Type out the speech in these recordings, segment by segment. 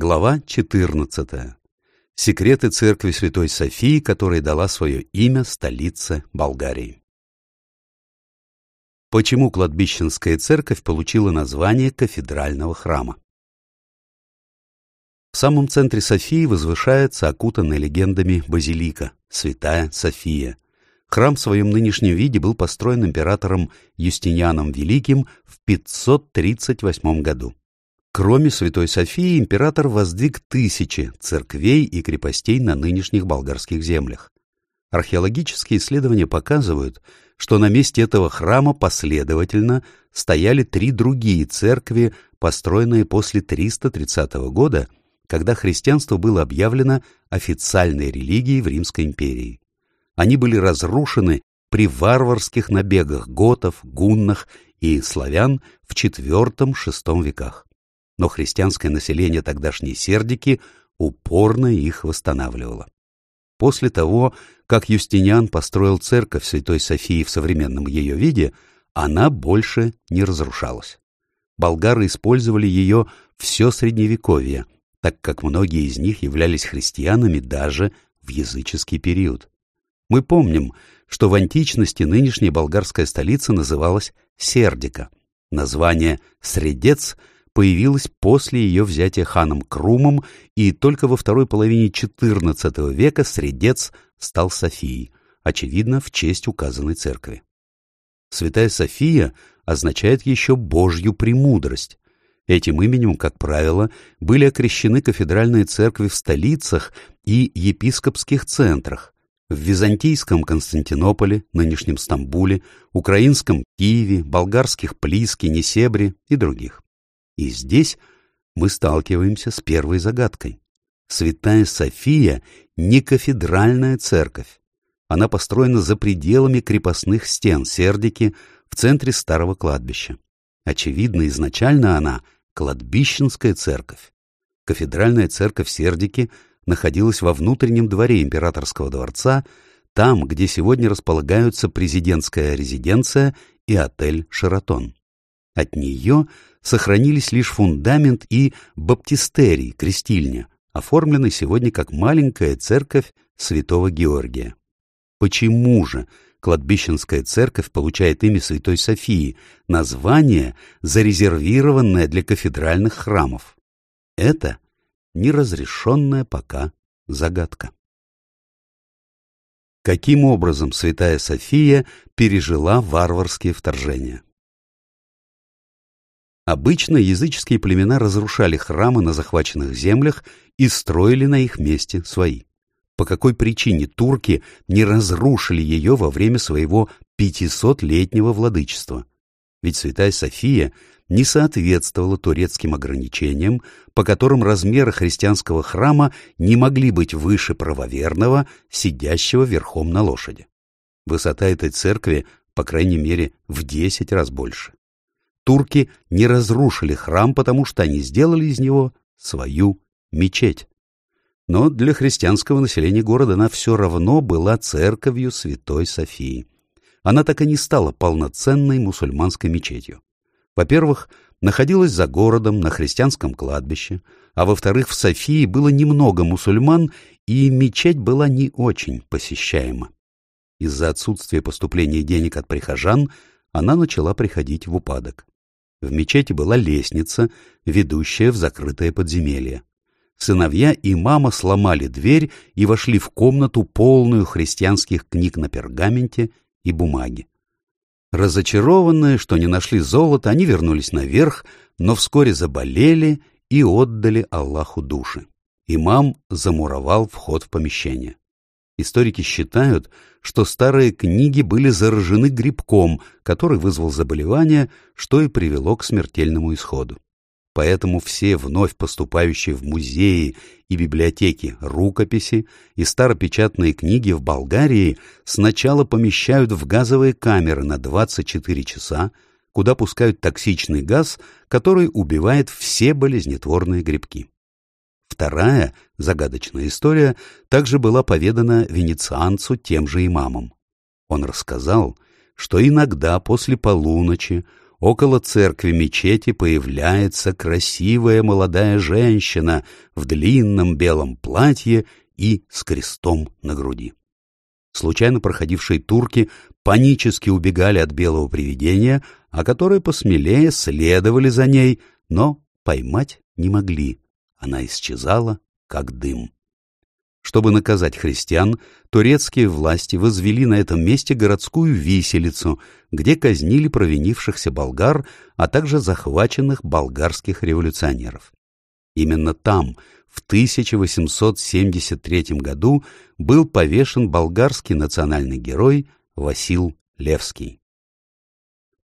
Глава 14. Секреты церкви Святой Софии, которая дала свое имя столице Болгарии. Почему кладбищенская церковь получила название кафедрального храма? В самом центре Софии возвышается окутанная легендами базилика, Святая София. Храм в своем нынешнем виде был построен императором Юстинианом Великим в 538 году. Кроме Святой Софии, император воздвиг тысячи церквей и крепостей на нынешних болгарских землях. Археологические исследования показывают, что на месте этого храма последовательно стояли три другие церкви, построенные после 330 года, когда христианство было объявлено официальной религией в Римской империи. Они были разрушены при варварских набегах готов, гуннах и славян в IV-VI веках но христианское население тогдашней Сердики упорно их восстанавливало. После того, как Юстиниан построил церковь Святой Софии в современном ее виде, она больше не разрушалась. Болгары использовали ее все Средневековье, так как многие из них являлись христианами даже в языческий период. Мы помним, что в античности нынешняя болгарская столица называлась Сердика. Название «Средец» появилась после ее взятия ханом Крумом, и только во второй половине XIV века Средец стал Софией, очевидно, в честь указанной церкви. Святая София означает еще Божью премудрость. Этим именем, как правило, были окрещены кафедральные церкви в столицах и епископских центрах, в византийском Константинополе, нынешнем Стамбуле, украинском Киеве, болгарских Плиске, Несебре и других. И здесь мы сталкиваемся с первой загадкой. Святая София не кафедральная церковь. Она построена за пределами крепостных стен Сердики в центре старого кладбища. Очевидно, изначально она кладбищенская церковь. Кафедральная церковь Сердики находилась во внутреннем дворе императорского дворца, там, где сегодня располагаются президентская резиденция и отель «Шератон». От нее сохранились лишь фундамент и баптистерий, крестильня, оформленный сегодня как маленькая церковь святого Георгия. Почему же кладбищенская церковь получает имя Святой Софии, название, зарезервированное для кафедральных храмов? Это неразрешенная пока загадка. Каким образом Святая София пережила варварские вторжения? Обычно языческие племена разрушали храмы на захваченных землях и строили на их месте свои. По какой причине турки не разрушили ее во время своего 500-летнего владычества? Ведь Святая София не соответствовала турецким ограничениям, по которым размеры христианского храма не могли быть выше правоверного, сидящего верхом на лошади. Высота этой церкви, по крайней мере, в 10 раз больше турки не разрушили храм, потому что они сделали из него свою мечеть. Но для христианского населения города она все равно была церковью Святой Софии. Она так и не стала полноценной мусульманской мечетью. Во-первых, находилась за городом на христианском кладбище, а во-вторых, в Софии было немного мусульман, и мечеть была не очень посещаема. Из-за отсутствия поступления денег от прихожан она начала приходить в упадок. В мечети была лестница, ведущая в закрытое подземелье. Сыновья и мама сломали дверь и вошли в комнату, полную христианских книг на пергаменте и бумаге. Разочарованные, что не нашли золота, они вернулись наверх, но вскоре заболели и отдали Аллаху души. Имам замуровал вход в помещение. Историки считают, что старые книги были заражены грибком, который вызвал заболевание, что и привело к смертельному исходу. Поэтому все вновь поступающие в музеи и библиотеки рукописи и старопечатные книги в Болгарии сначала помещают в газовые камеры на 24 часа, куда пускают токсичный газ, который убивает все болезнетворные грибки. Вторая загадочная история также была поведана венецианцу тем же имамом. Он рассказал, что иногда после полуночи около церкви мечети появляется красивая молодая женщина в длинном белом платье и с крестом на груди. Случайно проходившие турки панически убегали от белого привидения, а которые посмелее следовали за ней, но поймать не могли. Она исчезала, как дым. Чтобы наказать христиан, турецкие власти возвели на этом месте городскую виселицу, где казнили провинившихся болгар, а также захваченных болгарских революционеров. Именно там, в 1873 году, был повешен болгарский национальный герой Васил Левский.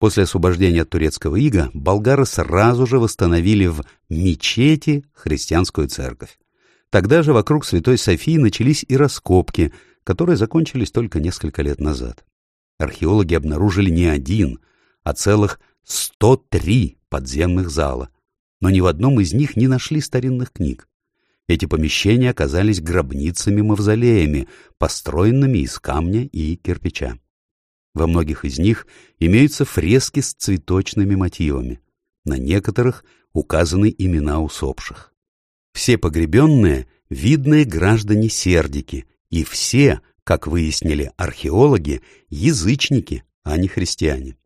После освобождения от турецкого ига болгары сразу же восстановили в мечети христианскую церковь. Тогда же вокруг Святой Софии начались и раскопки, которые закончились только несколько лет назад. Археологи обнаружили не один, а целых 103 подземных зала, но ни в одном из них не нашли старинных книг. Эти помещения оказались гробницами-мавзолеями, построенными из камня и кирпича. Во многих из них имеются фрески с цветочными мотивами. На некоторых указаны имена усопших. Все погребенные — видные граждане-сердики, и все, как выяснили археологи, язычники, а не христиане.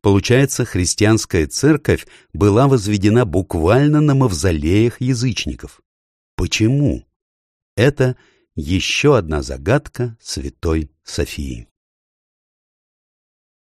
Получается, христианская церковь была возведена буквально на мавзолеях язычников. Почему? Это еще одна загадка святой Софии.